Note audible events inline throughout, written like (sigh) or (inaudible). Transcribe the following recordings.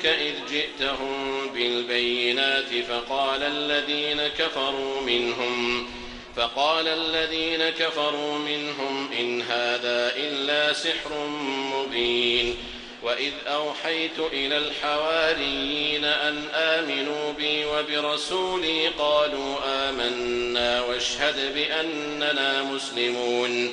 عنك إذ جئتهم بالبينات فقال الذين كفروا منهم فقال الذين كفروا منهم إن هذا إلا سحر مبين. وإذ أوحيت إلى الحواريين أن آمنوا بي وبرسولي قالوا آمنا واشهد بأننا مسلمون.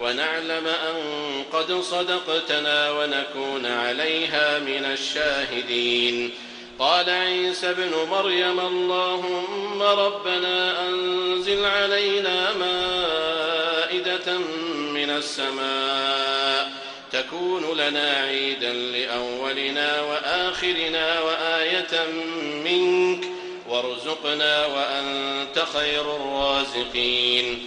ونعلم أن قد صدقتنا ونكون عليها من الشاهدين. قال عيسى ابن مريم اللهم ربنا أنزل علينا مائدة من السماء تكون لنا عيدا لأولنا وآخرنا وآية منك وارزقنا وأنت خير الرازقين.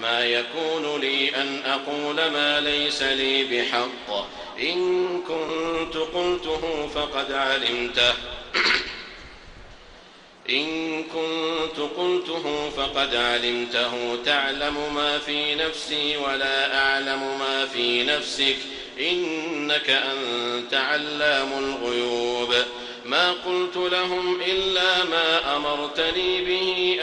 ما يكون لي أن أقول ما ليس لي بحق. إن كنت قلته فقد علمته. (clears throat) إن كنت قلته فقد علمته. تعلم ما في نفسي ولا أعلم ما في نفسك. إنك أنت علام الغيوب. ما قلت لهم إلا ما أمرتني به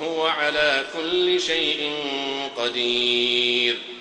وهو على كل شيء قدير.